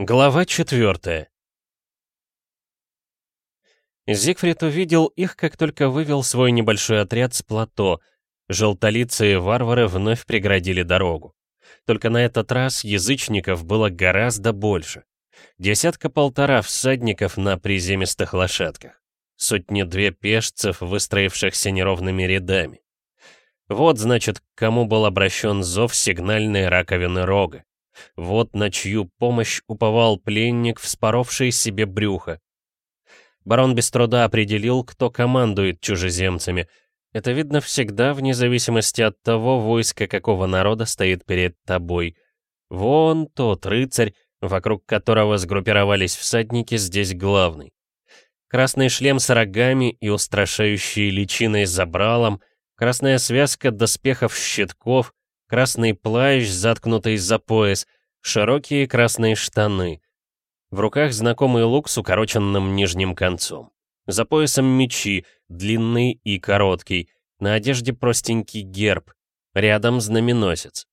Глава четвертая. Зигфрид увидел их, как только вывел свой небольшой отряд с плато. Желтолицые варвары вновь преградили дорогу. Только на этот раз язычников было гораздо больше. Десятка-полтора всадников на приземистых лошадках. Сотни-две пешцев, выстроившихся неровными рядами. Вот, значит, к кому был обращен зов сигнальной раковины рога. Вот на чью помощь уповал пленник, вспоровший себе брюхо. Барон без труда определил, кто командует чужеземцами. Это видно всегда, вне зависимости от того, войска какого народа стоит перед тобой. Вон тот рыцарь, вокруг которого сгруппировались всадники, здесь главный. Красный шлем с рогами и устрашающей личиной забралом, красная связка доспехов-щитков, красный плащ, заткнутый за пояс, широкие красные штаны. В руках знакомый лук с укороченным нижним концом. За поясом мечи, длинный и короткий, на одежде простенький герб, рядом знаменосец.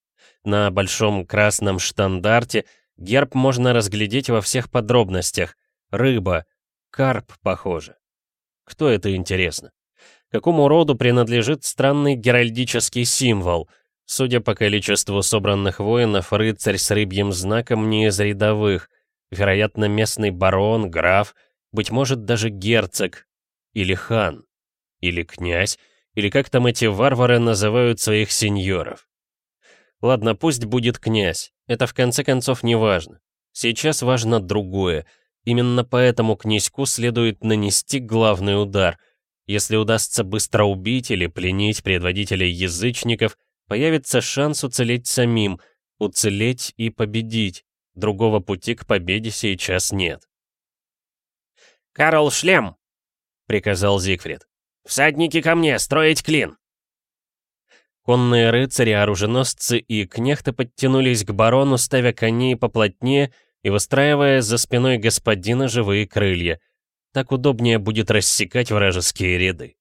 На большом красном штандарте герб можно разглядеть во всех подробностях. Рыба, карп, похоже. Кто это интересно? Какому роду принадлежит странный геральдический символ — Судя по количеству собранных воинов, рыцарь с рыбьим знаком не из рядовых. Вероятно, местный барон, граф, быть может, даже герцог. Или хан. Или князь. Или как там эти варвары называют своих сеньоров. Ладно, пусть будет князь. Это в конце концов не важно. Сейчас важно другое. Именно поэтому князьку следует нанести главный удар. Если удастся быстро убить или пленить предводителей язычников, появится шанс уцелеть самим, уцелеть и победить. Другого пути к победе сейчас нет. «Карл, шлем!» — приказал Зигфрид. «Всадники ко мне, строить клин!» Конные рыцари, оруженосцы и кнехты подтянулись к барону, ставя коней поплотнее и выстраивая за спиной господина живые крылья. Так удобнее будет рассекать вражеские ряды.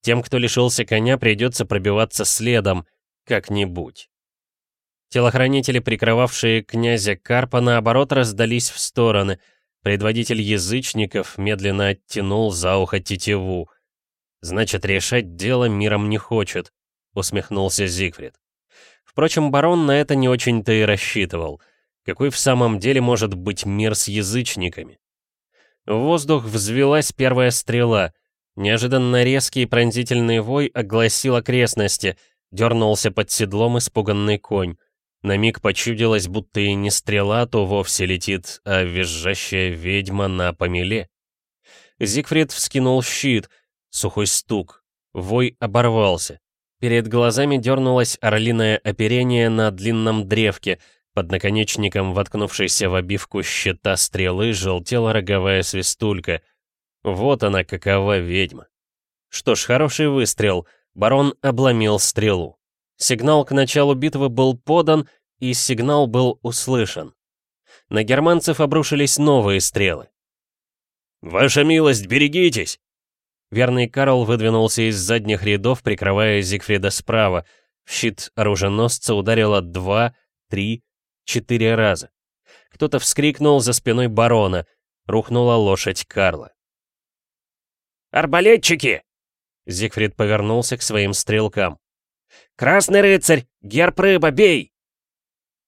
Тем, кто лишился коня, придется пробиваться следом — как-нибудь. Телохранители, прикрывавшие князя Карпа, наоборот, раздались в стороны. Предводитель язычников медленно оттянул за ухо тетиву. «Значит, решать дело миром не хочет», — усмехнулся Зигфрид. Впрочем, барон на это не очень-то и рассчитывал. Какой в самом деле может быть мир с язычниками? В воздух взвелась первая стрела. Неожиданно резкий пронзительный вой огласил окрестности — Дернулся под седлом испуганный конь. На миг почудилось, будто и не стрела, то вовсе летит, а визжащая ведьма на помеле. Зигфрид вскинул щит. Сухой стук. Вой оборвался. Перед глазами дернулось орлиное оперение на длинном древке. Под наконечником, воткнувшейся в обивку щита стрелы, желтела роговая свистулька. Вот она, какова ведьма. Что ж, хороший выстрел — Барон обломил стрелу. Сигнал к началу битвы был подан, и сигнал был услышан. На германцев обрушились новые стрелы. «Ваша милость, берегитесь!» Верный Карл выдвинулся из задних рядов, прикрывая Зигфрида справа. В щит оруженосца ударило два, три, четыре раза. Кто-то вскрикнул за спиной барона. Рухнула лошадь Карла. «Арбалетчики!» Зигфрид повернулся к своим стрелкам. «Красный рыцарь! Герб рыба, бей!»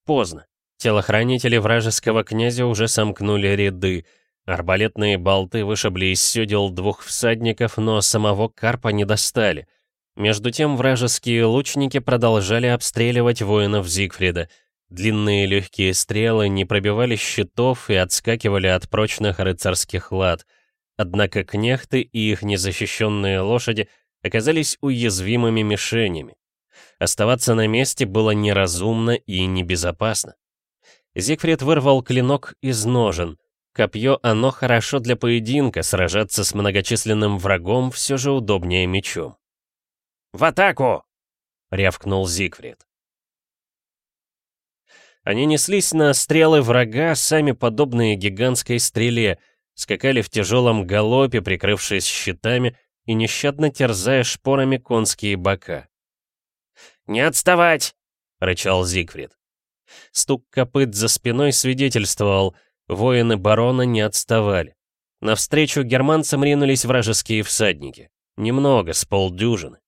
Поздно. Телохранители вражеского князя уже сомкнули ряды. Арбалетные болты вышибли из сёдел двух всадников, но самого Карпа не достали. Между тем вражеские лучники продолжали обстреливать воинов Зигфрида. Длинные легкие стрелы не пробивали щитов и отскакивали от прочных рыцарских лад — Однако кнехты и их незащищенные лошади оказались уязвимыми мишенями. Оставаться на месте было неразумно и небезопасно. Зигфрид вырвал клинок из ножен. Копье оно хорошо для поединка, сражаться с многочисленным врагом все же удобнее мечом. «В атаку!» — рявкнул Зигфрид. Они неслись на стрелы врага, сами подобные гигантской стреле — скакали в тяжелом галопе, прикрывшись щитами и нещадно терзая шпорами конские бока. «Не отставать!» — рычал Зигфрид. Стук копыт за спиной свидетельствовал. Воины барона не отставали. Навстречу германцам ринулись вражеские всадники. Немного, с полдюжины.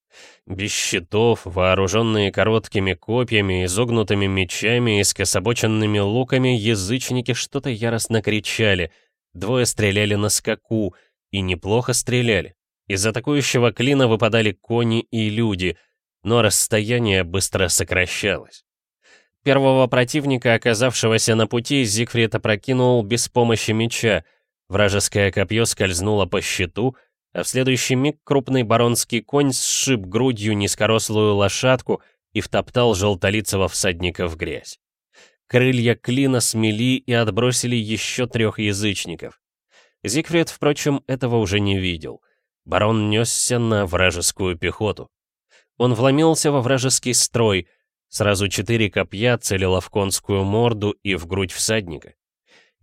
Без щитов, вооруженные короткими копьями, изогнутыми мечами и скособоченными луками, язычники что-то яростно кричали. Двое стреляли на скаку, и неплохо стреляли. Из атакующего клина выпадали кони и люди, но расстояние быстро сокращалось. Первого противника, оказавшегося на пути, Зигфрид опрокинул без помощи меча. Вражеское копье скользнуло по щиту, а в следующий миг крупный баронский конь сшиб грудью низкорослую лошадку и втоптал желтолицего всадника в грязь. Крылья клина смели и отбросили еще трех язычников. Зигфрид, впрочем, этого уже не видел. Барон несся на вражескую пехоту. Он вломился во вражеский строй, сразу четыре копья целило в конскую морду и в грудь всадника.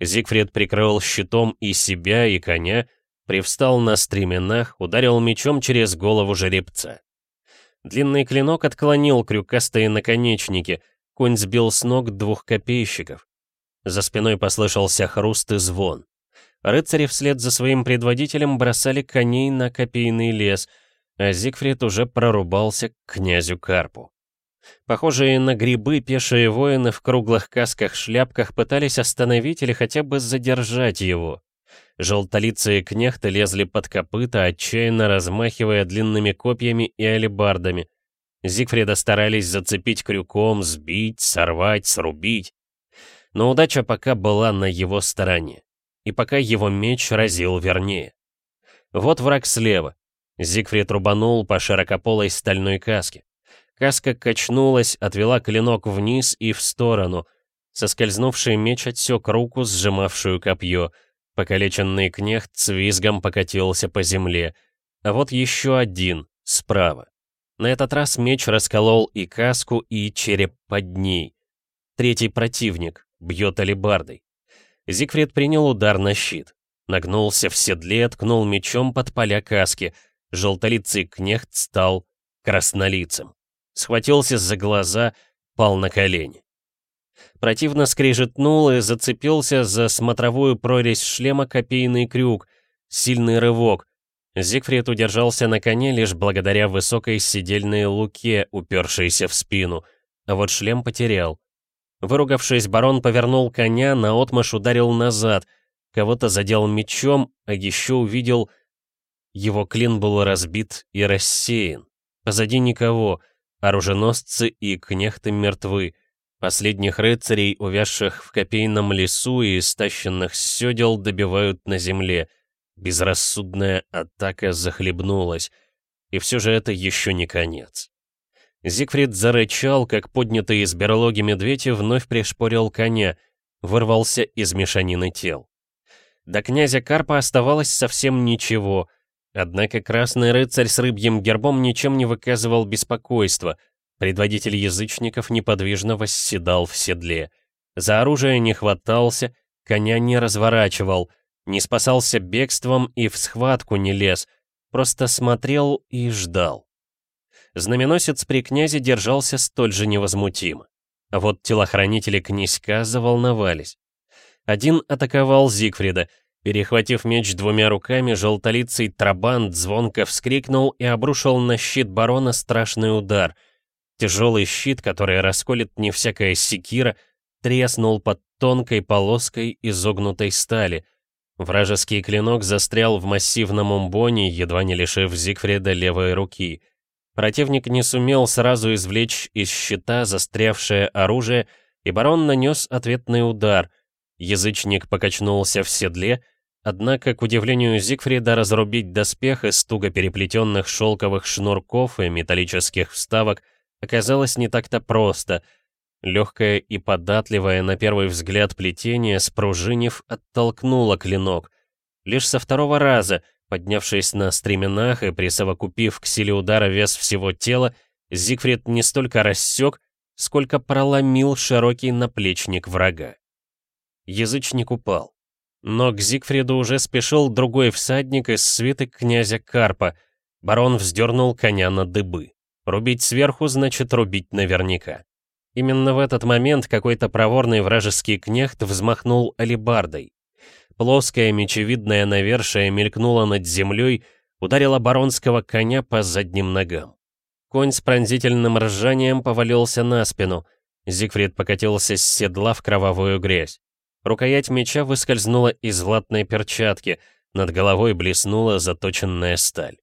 Зигфрид прикрыл щитом и себя, и коня, Привстал на стременах, ударил мечом через голову жеребца. Длинный клинок отклонил крюкастые наконечники, конь сбил с ног двух копейщиков. За спиной послышался хруст и звон. Рыцари вслед за своим предводителем бросали коней на копейный лес, а Зигфрид уже прорубался к князю Карпу. Похожие на грибы пешие воины в круглых касках-шляпках пытались остановить или хотя бы задержать его. Желтолицые кнехты лезли под копыта, отчаянно размахивая длинными копьями и алебардами. Зигфрида старались зацепить крюком, сбить, сорвать, срубить. Но удача пока была на его стороне. И пока его меч разил вернее. Вот враг слева. Зигфрид рубанул по широкополой стальной каске. Каска качнулась, отвела клинок вниз и в сторону. Соскользнувший меч отсек руку, сжимавшую копье — Покалеченный кнехт с визгом покатился по земле. А вот еще один, справа. На этот раз меч расколол и каску, и череп под ней. Третий противник, бьет алебардой. Зигфрид принял удар на щит. Нагнулся в седле, ткнул мечом под поля каски. Желтолицый кнехт стал краснолицем. Схватился за глаза, пал на колени. Противно скрежетнул и зацепился за смотровую прорезь шлема копейный крюк. Сильный рывок. Зигфрид удержался на коне лишь благодаря высокой сидельной луке, упершейся в спину. А вот шлем потерял. Выругавшись, барон повернул коня, наотмашь ударил назад. Кого-то задел мечом, а еще увидел... Его клин был разбит и рассеян. Позади никого. Оруженосцы и кнехты мертвы. Последних рыцарей, увязших в копейном лесу и истащенных с сёдел, добивают на земле. Безрассудная атака захлебнулась. И все же это еще не конец. Зигфрид зарычал, как поднятый из берлоги медведь, и вновь пришпорил коня, вырвался из мешанины тел. До князя Карпа оставалось совсем ничего, однако красный рыцарь с рыбьим гербом ничем не выказывал беспокойства — Предводитель язычников неподвижно восседал в седле. За оружие не хватался, коня не разворачивал, не спасался бегством и в схватку не лез, просто смотрел и ждал. Знаменосец при князе держался столь же невозмутимо. А вот телохранители князька заволновались. Один атаковал Зигфрида. Перехватив меч двумя руками, желтолицый Трабант звонко вскрикнул и обрушил на щит барона страшный удар — Тяжелый щит, который расколет не всякая секира, треснул под тонкой полоской изогнутой стали. Вражеский клинок застрял в массивном умбоне, едва не лишив Зигфрида левой руки. Противник не сумел сразу извлечь из щита застрявшее оружие, и барон нанес ответный удар. Язычник покачнулся в седле, однако, к удивлению Зигфрида, разрубить доспех из туго переплетенных шелковых шнурков и металлических вставок — оказалось не так-то просто. Легкое и податливое на первый взгляд плетение, спружинив, оттолкнуло клинок. Лишь со второго раза, поднявшись на стременах и присовокупив к силе удара вес всего тела, Зигфрид не столько рассек, сколько проломил широкий наплечник врага. Язычник упал. Но к Зигфриду уже спешил другой всадник из свиты князя Карпа. Барон вздернул коня на дыбы. Рубить сверху значит рубить наверняка. Именно в этот момент какой-то проворный вражеский кнехт взмахнул алебардой. Плоское мечевидное навершие мелькнуло над землей, ударило баронского коня по задним ногам. Конь с пронзительным ржанием повалился на спину. Зигфрид покатился с седла в кровавую грязь. Рукоять меча выскользнула из латной перчатки, над головой блеснула заточенная сталь.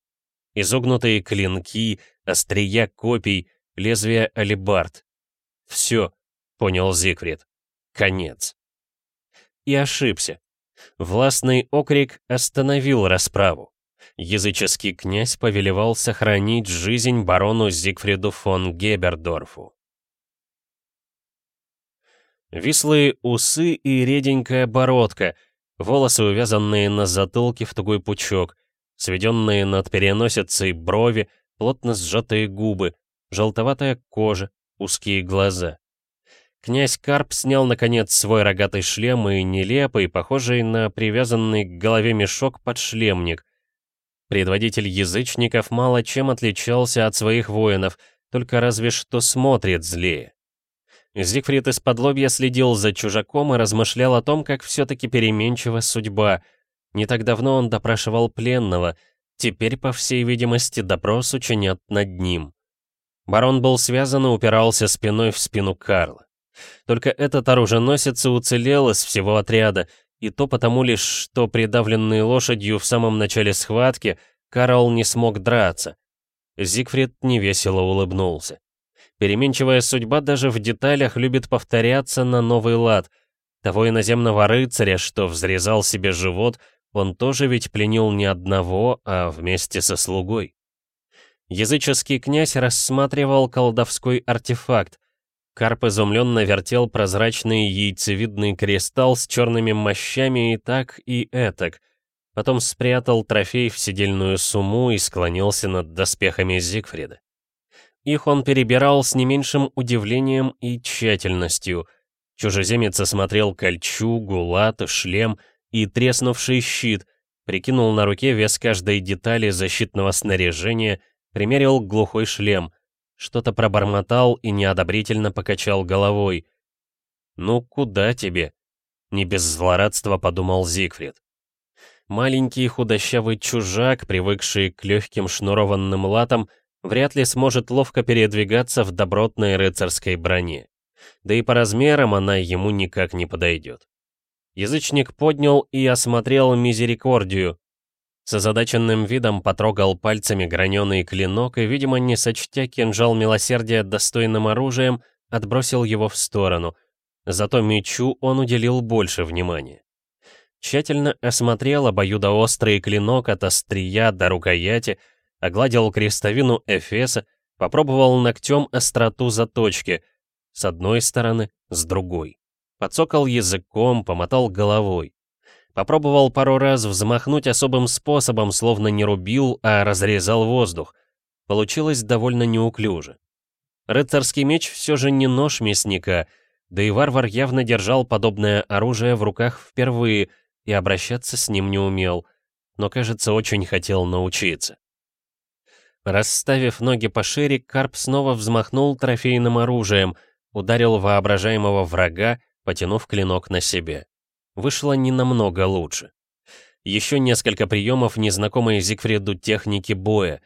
Изогнутые клинки, острия копий, лезвия алебард. Все, понял Зигфрид. Конец. И ошибся. Властный окрик остановил расправу. Языческий князь повелевал сохранить жизнь барону Зигфриду фон Гебердорфу. Вислые усы и реденькая бородка, волосы, увязанные на затылке в тугой пучок, сведенные над переносицей брови, плотно сжатые губы, желтоватая кожа, узкие глаза. Князь Карп снял, наконец, свой рогатый шлем и нелепый, похожий на привязанный к голове мешок под шлемник. Предводитель язычников мало чем отличался от своих воинов, только разве что смотрит злее. Зигфрид из-под следил за чужаком и размышлял о том, как все-таки переменчива судьба. Не так давно он допрашивал пленного, теперь, по всей видимости, допрос учинят над ним. Барон был связан и упирался спиной в спину Карла. Только этот оруженосец и уцелел из всего отряда, и то потому лишь, что придавленный лошадью в самом начале схватки Карл не смог драться. Зигфрид невесело улыбнулся. Переменчивая судьба даже в деталях любит повторяться на новый лад. Того иноземного рыцаря, что взрезал себе живот, он тоже ведь пленил не одного, а вместе со слугой. Языческий князь рассматривал колдовской артефакт, Карп изумленно вертел прозрачный яйцевидный кристалл с черными мощами и так, и этак. Потом спрятал трофей в сидельную сумму и склонился над доспехами Зигфрида. Их он перебирал с не меньшим удивлением и тщательностью. Чужеземец осмотрел кольчугу, латы, шлем и треснувший щит, прикинул на руке вес каждой детали защитного снаряжения, примерил глухой шлем — что-то пробормотал и неодобрительно покачал головой. «Ну, куда тебе?» — не без злорадства подумал Зигфрид. Маленький худощавый чужак, привыкший к легким шнурованным латам, вряд ли сможет ловко передвигаться в добротной рыцарской броне. Да и по размерам она ему никак не подойдет. Язычник поднял и осмотрел мизерикордию, с озадаченным видом потрогал пальцами граненый клинок и, видимо, не сочтя кинжал милосердия достойным оружием, отбросил его в сторону. Зато мечу он уделил больше внимания. Тщательно осмотрел обоюдоострый клинок от острия до рукояти, огладил крестовину Эфеса, попробовал ногтем остроту заточки, с одной стороны, с другой. Подсокал языком, помотал головой. Попробовал пару раз взмахнуть особым способом, словно не рубил, а разрезал воздух. Получилось довольно неуклюже. Рыцарский меч все же не нож мясника, да и варвар явно держал подобное оружие в руках впервые и обращаться с ним не умел, но, кажется, очень хотел научиться. Расставив ноги пошире, Карп снова взмахнул трофейным оружием, ударил воображаемого врага, потянув клинок на себе вышло не намного лучше. Еще несколько приемов незнакомой Зигфриду техники боя.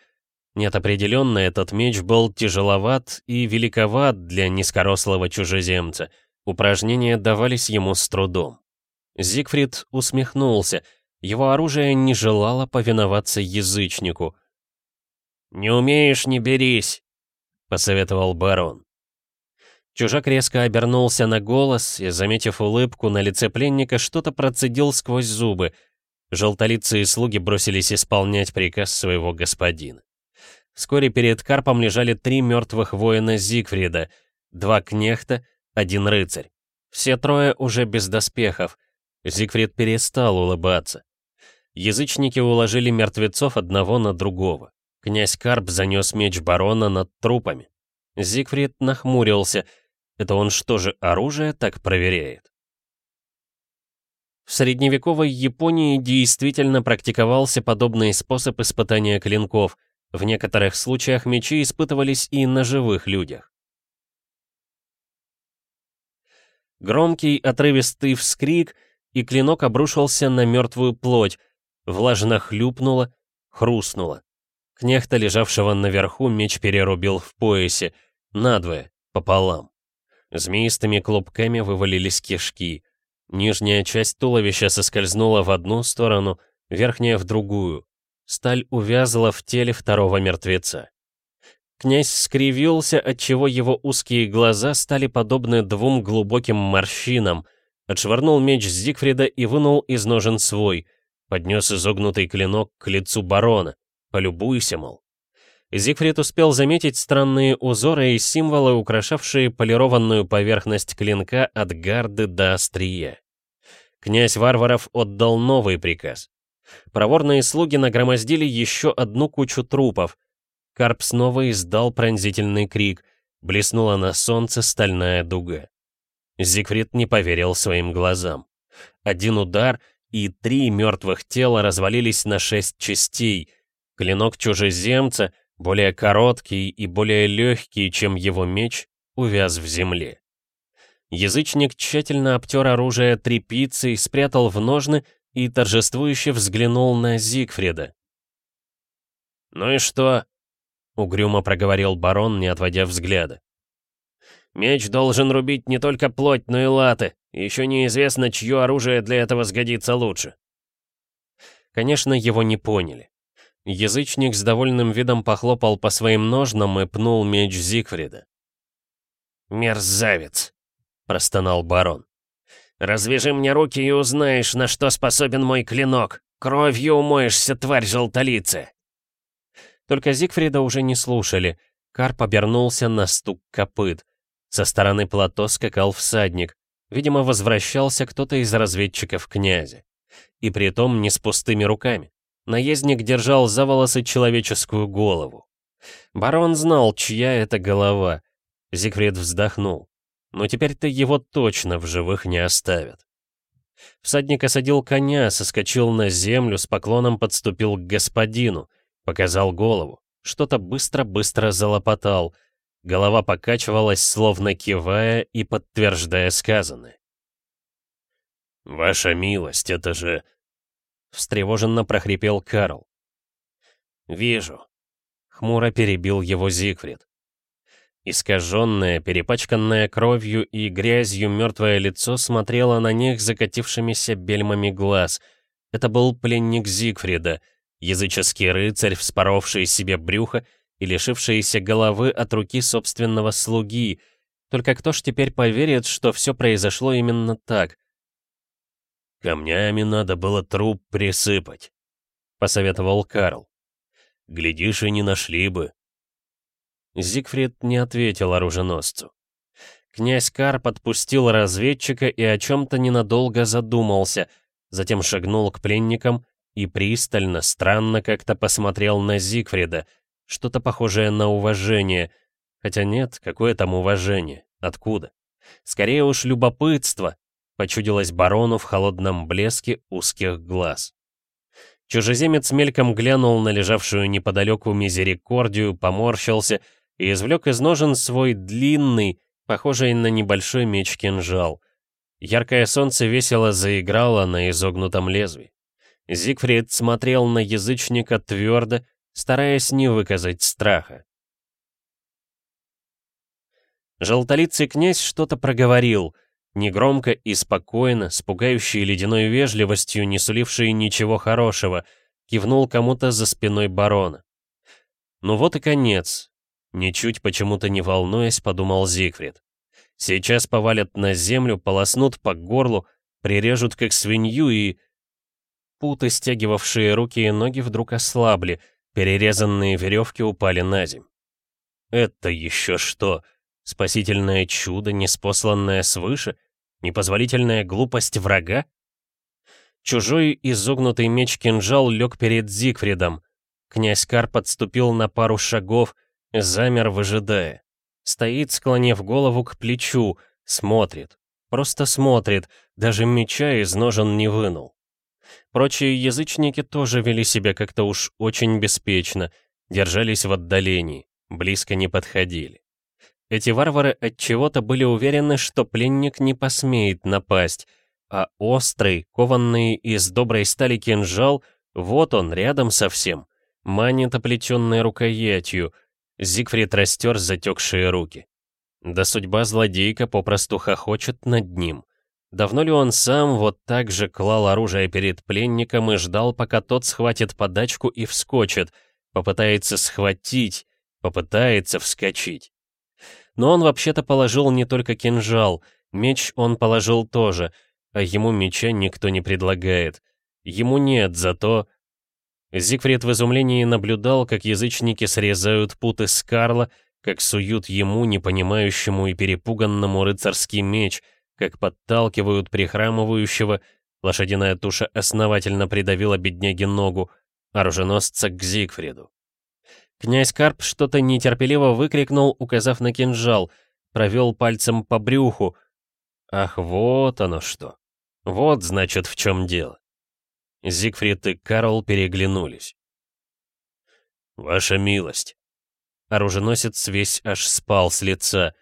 Нет, определенно, этот меч был тяжеловат и великоват для низкорослого чужеземца. Упражнения давались ему с трудом. Зигфрид усмехнулся. Его оружие не желало повиноваться язычнику. «Не умеешь, не берись», — посоветовал барон. Чужак резко обернулся на голос и, заметив улыбку на лице пленника, что-то процедил сквозь зубы. Желтолицые слуги бросились исполнять приказ своего господина. Вскоре перед Карпом лежали три мертвых воина Зигфрида, два кнехта, один рыцарь. Все трое уже без доспехов. Зигфрид перестал улыбаться. Язычники уложили мертвецов одного на другого. Князь Карп занес меч барона над трупами. Зигфрид нахмурился — это он что же, оружие так проверяет? В средневековой Японии действительно практиковался подобный способ испытания клинков. В некоторых случаях мечи испытывались и на живых людях. Громкий, отрывистый вскрик, и клинок обрушился на мертвую плоть, влажно хлюпнуло, хрустнуло. Кнехта, лежавшего наверху, меч перерубил в поясе, надвое, пополам. Змеистыми клубками вывалились кишки. Нижняя часть туловища соскользнула в одну сторону, верхняя в другую. Сталь увязла в теле второго мертвеца. Князь скривился, отчего его узкие глаза стали подобны двум глубоким морщинам, отшвырнул меч Зигфрида и вынул из ножен свой, поднес изогнутый клинок к лицу барона. Полюбуйся, мол. Зигфрид успел заметить странные узоры и символы, украшавшие полированную поверхность клинка от гарды до острия. Князь Варваров отдал новый приказ. Проворные слуги нагромоздили еще одну кучу трупов. Карп снова издал пронзительный крик. Блеснула на солнце стальная дуга. Зигфрид не поверил своим глазам. Один удар, и три мертвых тела развалились на шесть частей. Клинок чужеземца, более короткий и более легкий, чем его меч, увяз в земле. Язычник тщательно обтер оружие тряпицей, спрятал в ножны и торжествующе взглянул на Зигфрида. «Ну и что?» — угрюмо проговорил барон, не отводя взгляда. «Меч должен рубить не только плоть, но и латы. Еще неизвестно, чье оружие для этого сгодится лучше». Конечно, его не поняли. Язычник с довольным видом похлопал по своим ножнам и пнул меч Зигфрида. «Мерзавец!» — простонал барон. «Развяжи мне руки и узнаешь, на что способен мой клинок. Кровью умоешься, тварь желтолицы!» Только Зигфрида уже не слушали. Карп обернулся на стук копыт. Со стороны плато скакал всадник. Видимо, возвращался кто-то из разведчиков князя. И притом не с пустыми руками. Наездник держал за волосы человеческую голову. Барон знал, чья это голова. Зигфрид вздохнул. Но теперь-то его точно в живых не оставят. Всадник осадил коня, соскочил на землю, с поклоном подступил к господину, показал голову. Что-то быстро-быстро залопотал. Голова покачивалась, словно кивая и подтверждая сказанное. «Ваша милость, это же...» Встревоженно прохрипел Карл. «Вижу». Хмуро перебил его Зигфрид. Искаженное, перепачканное кровью и грязью мертвое лицо смотрело на них закатившимися бельмами глаз. Это был пленник Зигфрида, языческий рыцарь, вспоровший себе брюхо и лишившийся головы от руки собственного слуги. Только кто ж теперь поверит, что все произошло именно так? «Камнями надо было труп присыпать», — посоветовал Карл. «Глядишь, и не нашли бы». Зигфрид не ответил оруженосцу. Князь Карп отпустил разведчика и о чем-то ненадолго задумался, затем шагнул к пленникам и пристально, странно как-то посмотрел на Зигфрида, что-то похожее на уважение. Хотя нет, какое там уважение? Откуда? Скорее уж любопытство, почудилось барону в холодном блеске узких глаз. Чужеземец мельком глянул на лежавшую неподалеку мизерикордию, поморщился и извлек из ножен свой длинный, похожий на небольшой меч-кинжал. Яркое солнце весело заиграло на изогнутом лезвии. Зигфрид смотрел на язычника твердо, стараясь не выказать страха. Желтолицый князь что-то проговорил, негромко и спокойно, с пугающей ледяной вежливостью, не сулившей ничего хорошего, кивнул кому-то за спиной барона. Ну вот и конец, Ничуть почему-то не волнуясь, подумал Зигфрид. Сейчас повалят на землю, полоснут по горлу, прирежут как свинью и... Путы, стягивавшие руки и ноги, вдруг ослабли, перерезанные веревки упали на земь. Это еще что? Спасительное чудо, неспосланное свыше? Непозволительная глупость врага? Чужой изогнутый меч-кинжал лег перед Зигфридом. Князь Кар подступил на пару шагов, Замер, выжидая. Стоит, склонив голову к плечу, смотрит. Просто смотрит, даже меча из ножен не вынул. Прочие язычники тоже вели себя как-то уж очень беспечно, держались в отдалении, близко не подходили. Эти варвары от чего-то были уверены, что пленник не посмеет напасть, а острый, кованный из доброй стали кинжал, вот он, рядом совсем, манит оплетенной рукоятью. Зигфрид растер затекшие руки. Да судьба злодейка попросту хохочет над ним. Давно ли он сам вот так же клал оружие перед пленником и ждал, пока тот схватит подачку и вскочит, попытается схватить, попытается вскочить. Но он вообще-то положил не только кинжал, меч он положил тоже, а ему меча никто не предлагает. Ему нет, зато... Зигфрид в изумлении наблюдал, как язычники срезают путы с Карла, как суют ему, непонимающему и перепуганному рыцарский меч, как подталкивают прихрамывающего, лошадиная туша основательно придавила бедняге ногу, оруженосца к Зигфриду. Князь Карп что-то нетерпеливо выкрикнул, указав на кинжал, провел пальцем по брюху. Ах, вот оно что. Вот, значит, в чем дело. Зигфрид и Карл переглянулись. «Ваша милость», Оруженосец весь аж спал с лица.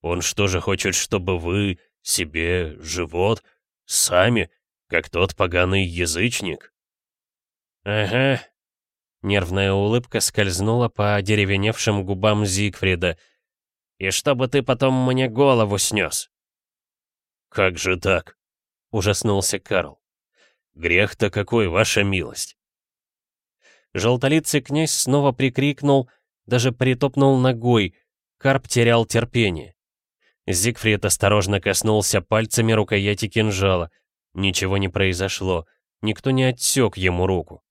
Он что же хочет, чтобы вы себе живот сами, как тот поганый язычник? Ага. Нервная улыбка скользнула по деревеневшим губам Зигфрида. И чтобы ты потом мне голову снес. Как же так? Ужаснулся Карл. Грех-то какой, ваша милость? Желтолицый князь снова прикрикнул, даже притопнул ногой, Карп терял терпение. Зигфрид осторожно коснулся пальцами рукояти кинжала. Ничего не произошло, никто не отсек ему руку.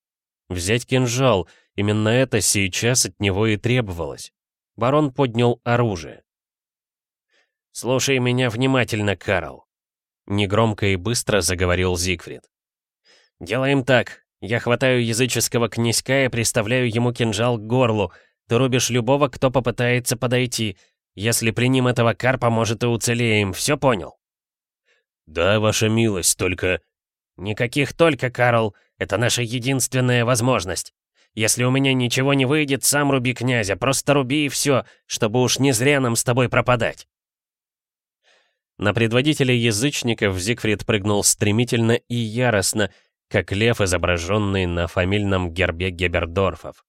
Взять кинжал, именно это сейчас от него и требовалось. Барон поднял оружие. «Слушай меня внимательно, Карл», — негромко и быстро заговорил Зигфрид. «Делаем так. Я хватаю языческого князька и приставляю ему кинжал к горлу, ты рубишь любого, кто попытается подойти. Если приним этого карпа, может, и уцелеем. Все понял?» «Да, ваша милость, только...» «Никаких только, Карл. Это наша единственная возможность. Если у меня ничего не выйдет, сам руби князя. Просто руби и все, чтобы уж не зря нам с тобой пропадать». На предводителя язычников Зигфрид прыгнул стремительно и яростно, как лев, изображенный на фамильном гербе Гебердорфов.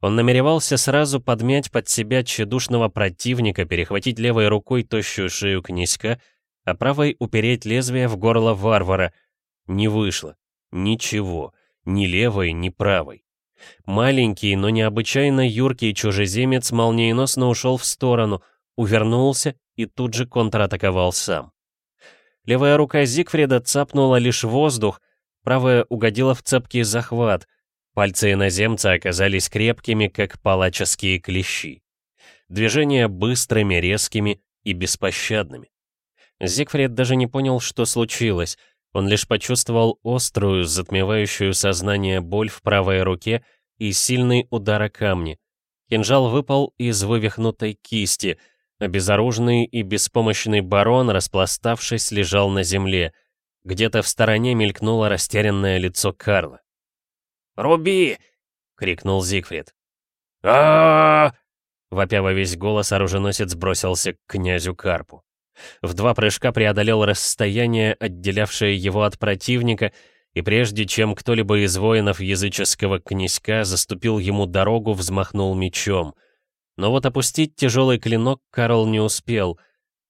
Он намеревался сразу подмять под себя тщедушного противника, перехватить левой рукой тощую шею князька, а правой упереть лезвие в горло варвара. Не вышло. Ничего. Ни левой, ни правой. Маленький, но необычайно юркий чужеземец молниеносно ушел в сторону, увернулся и тут же контратаковал сам. Левая рука Зигфрида цапнула лишь воздух, правая угодила в цепкий захват — Пальцы иноземца оказались крепкими, как палаческие клещи. Движения быстрыми, резкими и беспощадными. Зигфрид даже не понял, что случилось. Он лишь почувствовал острую, затмевающую сознание боль в правой руке и сильный удар о камни. Кинжал выпал из вывихнутой кисти. Обезоруженный и беспомощный барон, распластавшись, лежал на земле. Где-то в стороне мелькнуло растерянное лицо Карла. «Руби!» — крикнул Зигфрид. а Вопя во весь голос, оруженосец бросился к князю Карпу. В два прыжка преодолел расстояние, отделявшее его от противника, и прежде чем кто-либо из воинов языческого князька заступил ему дорогу, взмахнул мечом. Но вот опустить тяжелый клинок Карл не успел.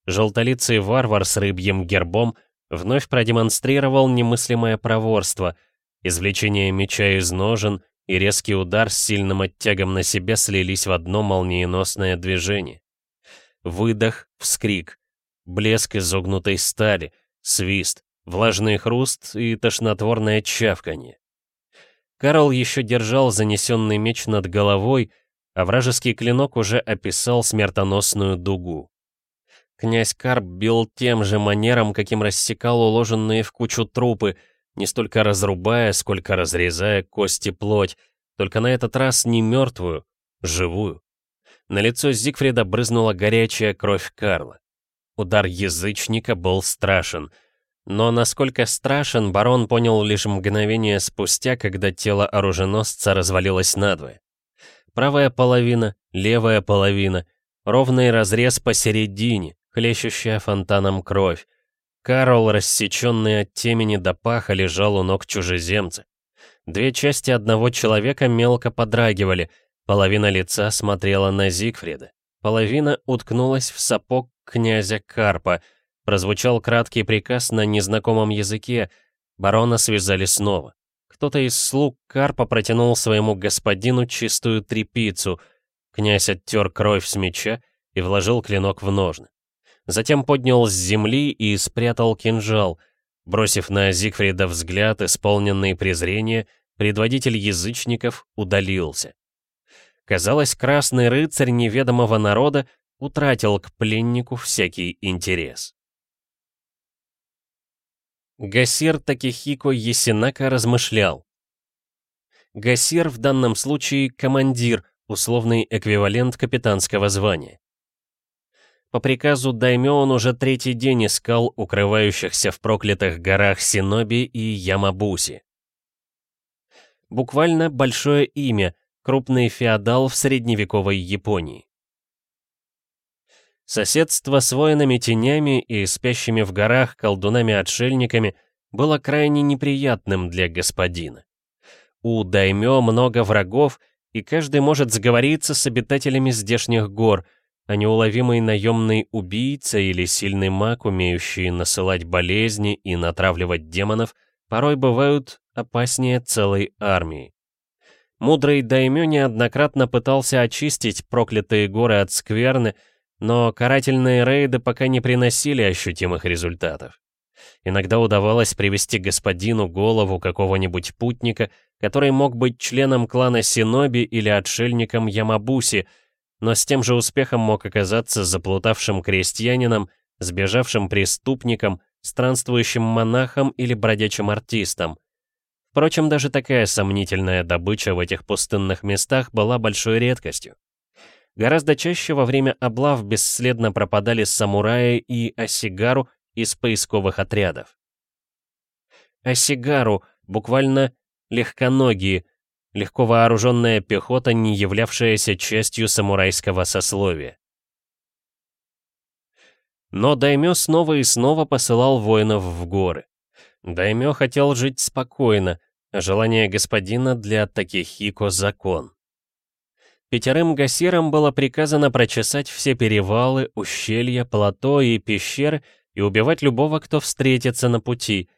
Желтолицый варвар с рыбьим гербом вновь продемонстрировал немыслимое проворство — Извлечение меча из ножен и резкий удар с сильным оттягом на себя слились в одно молниеносное движение. Выдох, вскрик, блеск изогнутой стали, свист, влажный хруст и тошнотворное чавканье. Карл еще держал занесенный меч над головой, а вражеский клинок уже описал смертоносную дугу. Князь Карп бил тем же манером, каким рассекал уложенные в кучу трупы — не столько разрубая, сколько разрезая кости плоть, только на этот раз не мертвую, живую. На лицо Зигфрида брызнула горячая кровь Карла. Удар язычника был страшен. Но насколько страшен, барон понял лишь мгновение спустя, когда тело оруженосца развалилось надвое. Правая половина, левая половина, ровный разрез посередине, хлещущая фонтаном кровь. Карл, рассеченный от темени до паха, лежал у ног чужеземца. Две части одного человека мелко подрагивали, половина лица смотрела на Зигфрида, половина уткнулась в сапог князя Карпа. Прозвучал краткий приказ на незнакомом языке, барона связали снова. Кто-то из слуг Карпа протянул своему господину чистую трепицу. Князь оттер кровь с меча и вложил клинок в ножны. Затем поднял с земли и спрятал кинжал. Бросив на Зигфрида взгляд, исполненный презрения, предводитель язычников удалился. Казалось, красный рыцарь неведомого народа утратил к пленнику всякий интерес. Гасир Такихико Есинака размышлял. Гасир в данном случае командир, условный эквивалент капитанского звания. По приказу Даймё он уже третий день искал укрывающихся в проклятых горах Синоби и Ямабуси. Буквально большое имя, крупный феодал в средневековой Японии. Соседство с воинами-тенями и спящими в горах колдунами-отшельниками было крайне неприятным для господина. У Даймё много врагов, и каждый может сговориться с обитателями здешних гор, а неуловимый наемный убийца или сильный маг, умеющий насылать болезни и натравливать демонов, порой бывают опаснее целой армии. Мудрый Даймё неоднократно пытался очистить проклятые горы от скверны, но карательные рейды пока не приносили ощутимых результатов. Иногда удавалось привести господину голову какого-нибудь путника, который мог быть членом клана Синоби или отшельником Ямабуси, но с тем же успехом мог оказаться заплутавшим крестьянином, сбежавшим преступником, странствующим монахом или бродячим артистом. Впрочем, даже такая сомнительная добыча в этих пустынных местах была большой редкостью. Гораздо чаще во время облав бесследно пропадали самураи и осигару из поисковых отрядов. Осигару, буквально легконогие, легко вооруженная пехота, не являвшаяся частью самурайского сословия. Но Даймё снова и снова посылал воинов в горы. Даймё хотел жить спокойно, а желание господина для Такихико — закон. Пятерым гасирам было приказано прочесать все перевалы, ущелья, плато и пещеры и убивать любого, кто встретится на пути.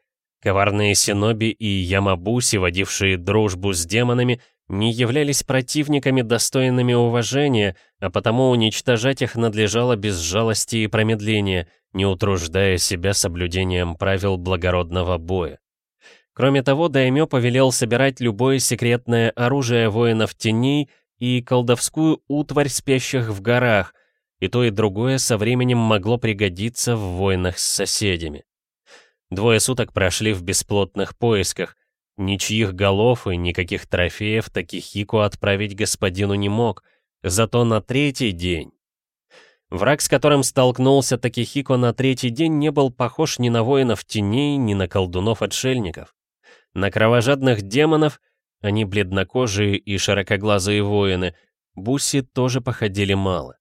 Коварные синоби и ямабуси, водившие дружбу с демонами, не являлись противниками, достойными уважения, а потому уничтожать их надлежало без жалости и промедления, не утруждая себя соблюдением правил благородного боя. Кроме того, Даймё повелел собирать любое секретное оружие воинов теней и колдовскую утварь спящих в горах, и то и другое со временем могло пригодиться в войнах с соседями. Двое суток прошли в бесплотных поисках, ничьих голов и никаких трофеев Такихико отправить господину не мог, зато на третий день... Враг, с которым столкнулся Такихико на третий день, не был похож ни на воинов теней, ни на колдунов-отшельников. На кровожадных демонов — они бледнокожие и широкоглазые воины. Буси тоже походили мало.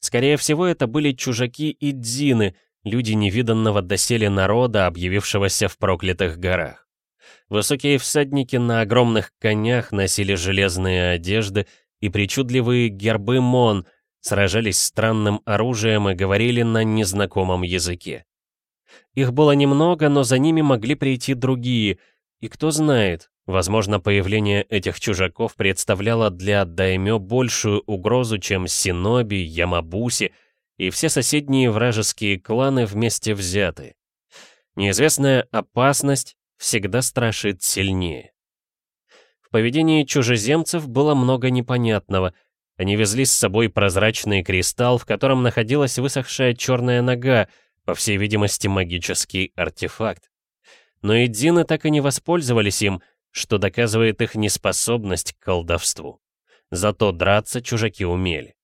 Скорее всего, это были чужаки и дзины, люди невиданного доселе народа, объявившегося в проклятых горах. Высокие всадники на огромных конях носили железные одежды и причудливые гербы мон, сражались странным оружием и говорили на незнакомом языке. Их было немного, но за ними могли прийти другие, и кто знает, Возможно, появление этих чужаков представляло для Даймё большую угрозу, чем Синоби, Ямабуси и все соседние вражеские кланы вместе взятые. Неизвестная опасность всегда страшит сильнее. В поведении чужеземцев было много непонятного. Они везли с собой прозрачный кристалл, в котором находилась высохшая черная нога, по всей видимости магический артефакт. Но и так и не воспользовались им — что доказывает их неспособность к колдовству. Зато драться чужаки умели.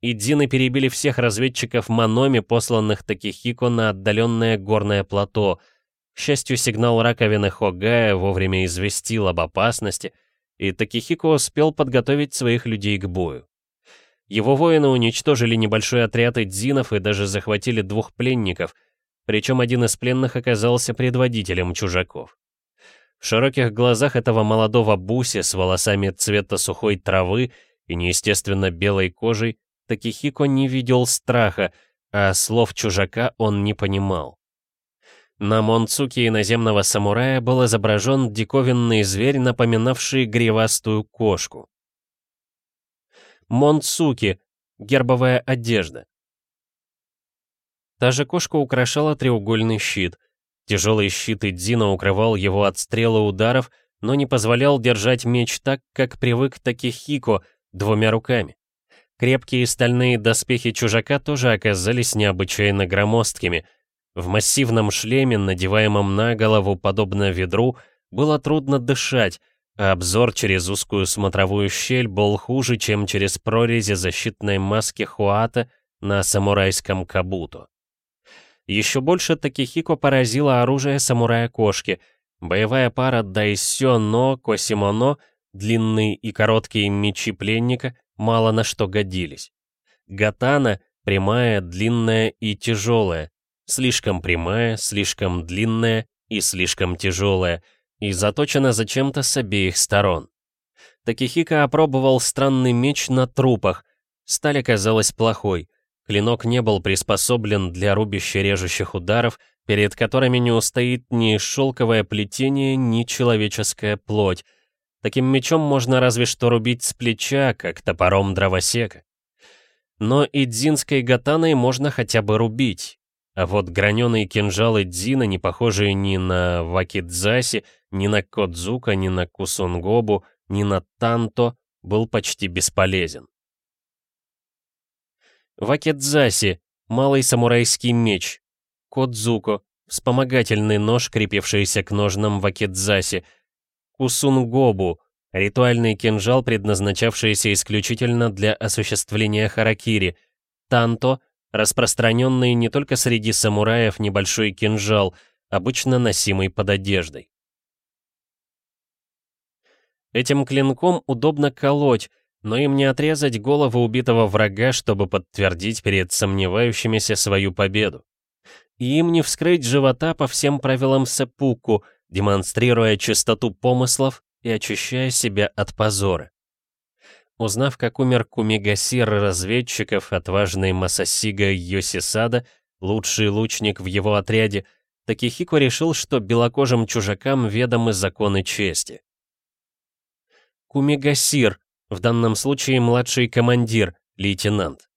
И Дзины перебили всех разведчиков Маноми, посланных Такихико на отдаленное горное плато. К счастью, сигнал раковины Хогая вовремя известил об опасности, и Такихико успел подготовить своих людей к бою. его воины уничтожили небольшой отряд идзинов и даже захватили двух пленников, причем один из пленных оказался предводителем чужаков. В широких глазах этого молодого буси с волосами цвета сухой травы и неестественно белой кожей Такихико не видел страха, а слов чужака он не понимал. На Монцуке иноземного самурая был изображен диковинный зверь, напоминавший гривастую кошку. Монцуки — гербовая одежда. Та же кошка украшала треугольный щит. Тяжелый щит Идзина укрывал его от стрелы ударов, но не позволял держать меч так, как привык Такихико, двумя руками. Крепкие стальные доспехи чужака тоже оказались необычайно громоздкими. В массивном шлеме, надеваемом на голову подобно ведру, было трудно дышать, а обзор через узкую смотровую щель был хуже, чем через прорези защитной маски Хуата на самурайском кабуто. Еще больше Такихико поразило оружие самурая-кошки, боевая пара Дайсё но Косимоно, длинные и короткие мечи пленника, мало на что годились. Гатана — прямая, длинная и тяжелая, слишком прямая, слишком длинная и слишком тяжелая, и заточена зачем-то с обеих сторон. Такихика опробовал странный меч на трупах, сталь оказалась плохой, клинок не был приспособлен для рубяще-режущих ударов, перед которыми не устоит ни шелковое плетение, ни человеческая плоть, Таким мечом можно разве что рубить с плеча, как топором дровосека. Но и дзинской гатаной можно хотя бы рубить. А вот граненые кинжалы дзина, не похожие ни на вакидзаси, ни на кодзука, ни на кусунгобу, ни на танто, был почти бесполезен. Вакидзаси — малый самурайский меч. Кодзуко — вспомогательный нож, крепившийся к ножнам вакидзаси — Кусунгобу — ритуальный кинжал, предназначавшийся исключительно для осуществления харакири. Танто — распространенный не только среди самураев небольшой кинжал, обычно носимый под одеждой. Этим клинком удобно колоть, но им не отрезать голову убитого врага, чтобы подтвердить перед сомневающимися свою победу. И им не вскрыть живота по всем правилам сеппуку — демонстрируя чистоту помыслов и очищая себя от позора. Узнав, как умер Кумигасир разведчиков, отважный Масасига Йосисада, лучший лучник в его отряде, Такихико решил, что белокожим чужакам ведомы законы чести. Кумигасир, в данном случае младший командир, лейтенант.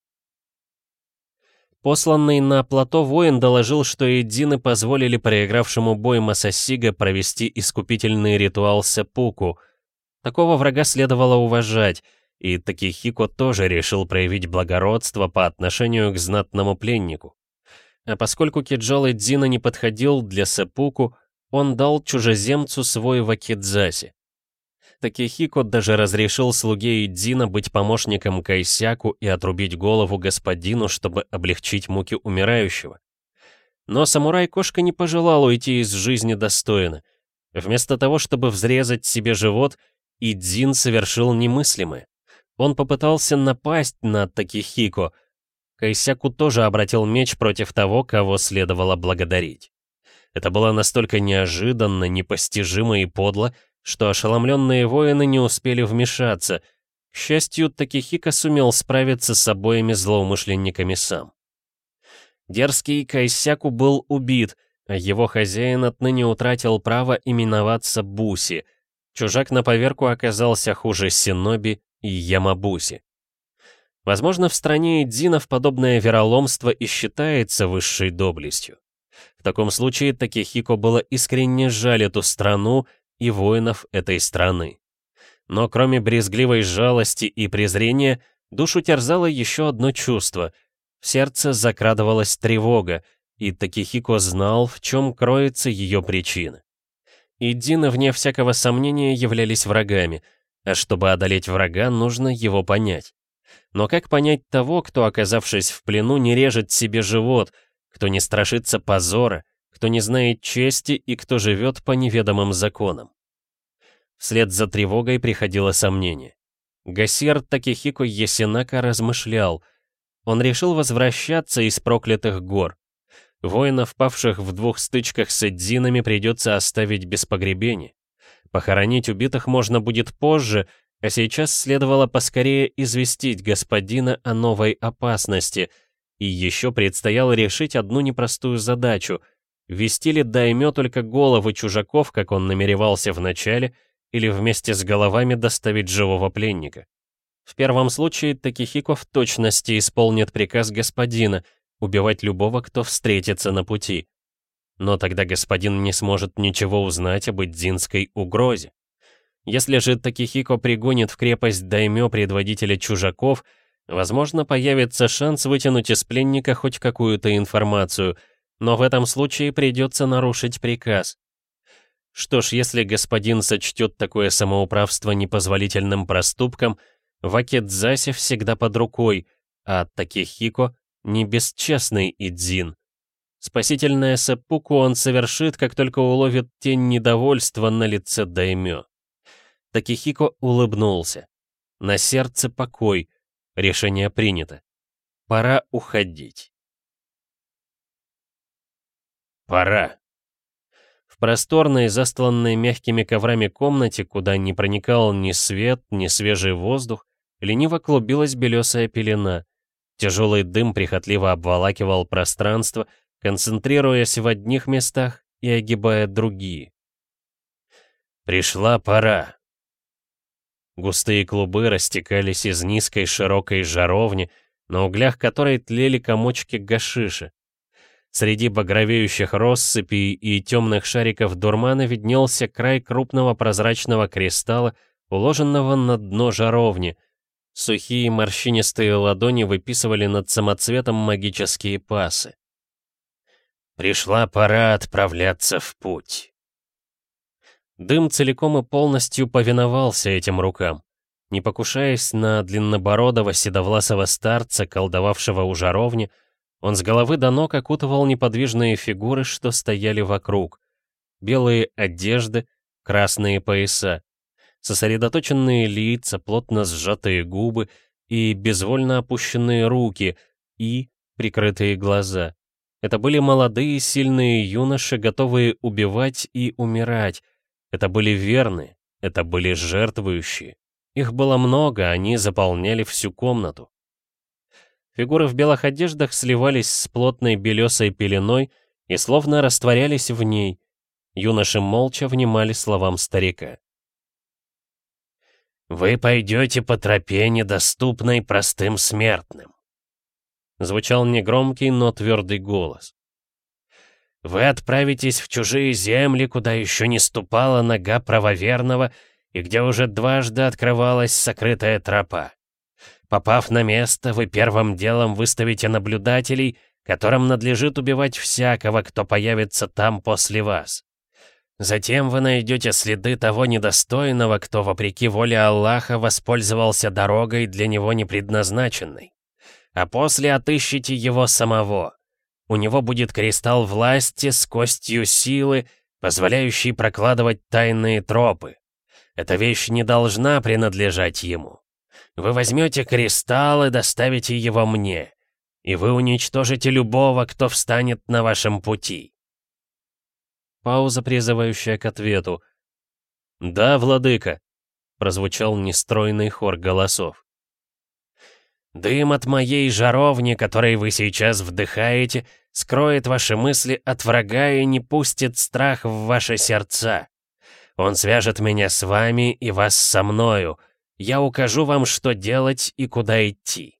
Посланный на плато воин доложил, что Эдины позволили проигравшему бой Масасига провести искупительный ритуал сепуку. Такого врага следовало уважать, и Такихико тоже решил проявить благородство по отношению к знатному пленнику. А поскольку Киджал Эдзина не подходил для сепуку, он дал чужеземцу свой вакидзаси. Такихико даже разрешил слуге Идзина быть помощником Кайсяку и отрубить голову господину, чтобы облегчить муки умирающего. Но самурай-кошка не пожелал уйти из жизни достойно. Вместо того, чтобы взрезать себе живот, Идзин совершил немыслимое. Он попытался напасть на Такихико. Кайсяку тоже обратил меч против того, кого следовало благодарить. Это было настолько неожиданно, непостижимо и подло, что ошеломленные воины не успели вмешаться. К счастью, Такихика сумел справиться с обоими злоумышленниками сам. Дерзкий Кайсяку был убит, а его хозяин отныне утратил право именоваться Буси. Чужак на поверку оказался хуже Синоби и Ямабуси. Возможно, в стране Идзинов подобное вероломство и считается высшей доблестью. В таком случае Такихико было искренне жаль эту страну и воинов этой страны. Но кроме брезгливой жалости и презрения, душу терзало еще одно чувство. В сердце закрадывалась тревога, и Такихико знал, в чем кроется ее причина. И Дина, вне всякого сомнения, являлись врагами, а чтобы одолеть врага, нужно его понять. Но как понять того, кто, оказавшись в плену, не режет себе живот, кто не страшится позора, кто не знает чести и кто живет по неведомым законам. Вслед за тревогой приходило сомнение. Гасер Такихико Ясинака размышлял. Он решил возвращаться из проклятых гор. Воинов, павших в двух стычках с Эдзинами, придется оставить без погребения. Похоронить убитых можно будет позже, а сейчас следовало поскорее известить господина о новой опасности, и еще предстояло решить одну непростую задачу — вести ли даймё только головы чужаков, как он намеревался вначале, или вместе с головами доставить живого пленника. В первом случае Такихико в точности исполнит приказ господина — убивать любого, кто встретится на пути. Но тогда господин не сможет ничего узнать об идзинской угрозе. Если же Такихико пригонит в крепость даймё предводителя чужаков, возможно, появится шанс вытянуть из пленника хоть какую-то информацию, но в этом случае придется нарушить приказ. Что ж, если господин сочтет такое самоуправство непозволительным проступком, Вакидзаси всегда под рукой, а Такихико — не бесчестный Идзин. Спасительное сеппуку он совершит, как только уловит тень недовольства на лице Даймё. Такихико улыбнулся. На сердце покой. Решение принято. Пора уходить. Пора. В просторной, застланной мягкими коврами комнате, куда не проникал ни свет, ни свежий воздух, лениво клубилась белесая пелена. Тяжелый дым прихотливо обволакивал пространство, концентрируясь в одних местах и огибая другие. «Пришла пора», Густые клубы растекались из низкой широкой жаровни, на углях которой тлели комочки гашиша. Среди багровеющих россыпей и темных шариков дурмана виднелся край крупного прозрачного кристалла, уложенного на дно жаровни. Сухие морщинистые ладони выписывали над самоцветом магические пасы. «Пришла пора отправляться в путь». Дым целиком и полностью повиновался этим рукам. Не покушаясь на длиннобородого седовласого старца, колдовавшего у жаровни, он с головы до ног окутывал неподвижные фигуры, что стояли вокруг. Белые одежды, красные пояса, сосредоточенные лица, плотно сжатые губы и безвольно опущенные руки, и прикрытые глаза. Это были молодые сильные юноши, готовые убивать и умирать, это были верные, это были жертвующие. Их было много, они заполняли всю комнату. Фигуры в белых одеждах сливались с плотной белесой пеленой и словно растворялись в ней. Юноши молча внимали словам старика. «Вы пойдете по тропе, недоступной простым смертным», звучал негромкий, но твердый голос. Вы отправитесь в чужие земли, куда еще не ступала нога правоверного и где уже дважды открывалась сокрытая тропа. Попав на место, вы первым делом выставите наблюдателей, которым надлежит убивать всякого, кто появится там после вас. Затем вы найдете следы того недостойного, кто, вопреки воле Аллаха, воспользовался дорогой для него непредназначенной. А после отыщите его самого. У него будет кристалл власти с костью силы, позволяющий прокладывать тайные тропы. Эта вещь не должна принадлежать ему. Вы возьмете кристалл и доставите его мне, и вы уничтожите любого, кто встанет на вашем пути. Пауза, призывающая к ответу. «Да, владыка», — прозвучал нестройный хор голосов. Дым от моей жаровни, который вы сейчас вдыхаете, скроет ваши мысли от врага и не пустит страх в ваши сердца. Он свяжет меня с вами и вас со мною. Я укажу вам, что делать и куда идти.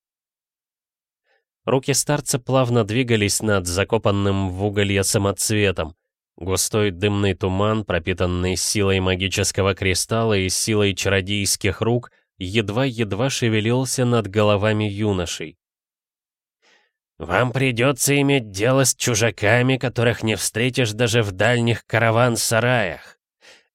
Руки старца плавно двигались над закопанным в уголье самоцветом. Густой дымный туман, пропитанный силой магического кристалла и силой чародейских рук, едва-едва шевелился над головами юношей. «Вам придется иметь дело с чужаками, которых не встретишь даже в дальних караван-сараях.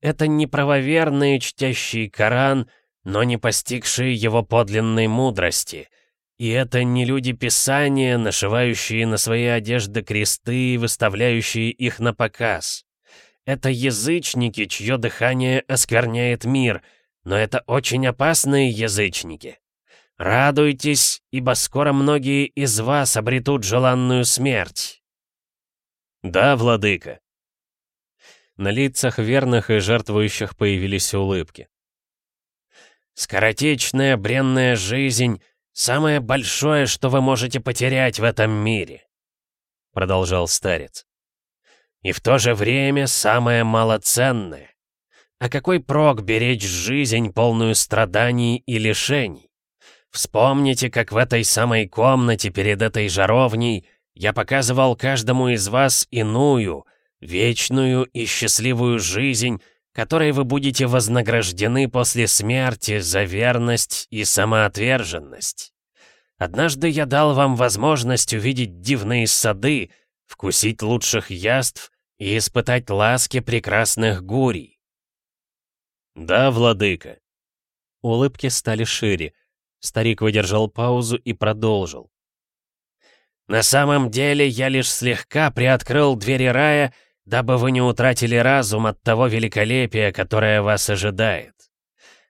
Это неправоверные, чтящие Коран, но не постигшие его подлинной мудрости. И это не люди Писания, нашивающие на свои одежды кресты и выставляющие их на показ. Это язычники, чье дыхание оскверняет мир — но это очень опасные язычники. Радуйтесь, ибо скоро многие из вас обретут желанную смерть. Да, владыка. На лицах верных и жертвующих появились улыбки. Скоротечная бренная жизнь — самое большое, что вы можете потерять в этом мире, продолжал старец. И в то же время самое малоценное. А какой прок беречь жизнь, полную страданий и лишений? Вспомните, как в этой самой комнате перед этой жаровней я показывал каждому из вас иную, вечную и счастливую жизнь, которой вы будете вознаграждены после смерти за верность и самоотверженность. Однажды я дал вам возможность увидеть дивные сады, вкусить лучших яств и испытать ласки прекрасных гурий. «Да, владыка». Улыбки стали шире. Старик выдержал паузу и продолжил. «На самом деле я лишь слегка приоткрыл двери рая, дабы вы не утратили разум от того великолепия, которое вас ожидает.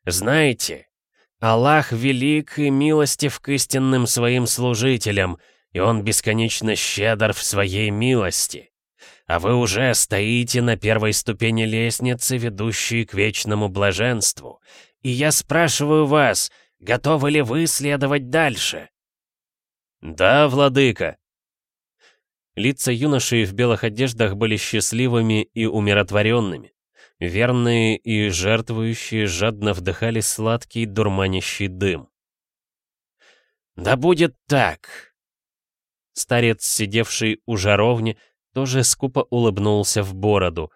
Знаете, Аллах велик и милостив к истинным своим служителям, и Он бесконечно щедр в своей милости а вы уже стоите на первой ступени лестницы, ведущей к вечному блаженству. И я спрашиваю вас, готовы ли вы следовать дальше?» «Да, владыка». Лица юношей в белых одеждах были счастливыми и умиротворенными. Верные и жертвующие жадно вдыхали сладкий дурманящий дым. «Да будет так!» Старец, сидевший у жаровни, тоже скупо улыбнулся в бороду.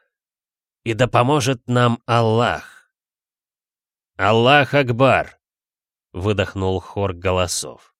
«И да поможет нам Аллах!» «Аллах Акбар!» — выдохнул хор голосов.